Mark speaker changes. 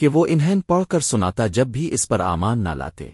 Speaker 1: کہ وہ انہیں پڑھ کر سناتا جب بھی اس پر آمان نہ لاتے۔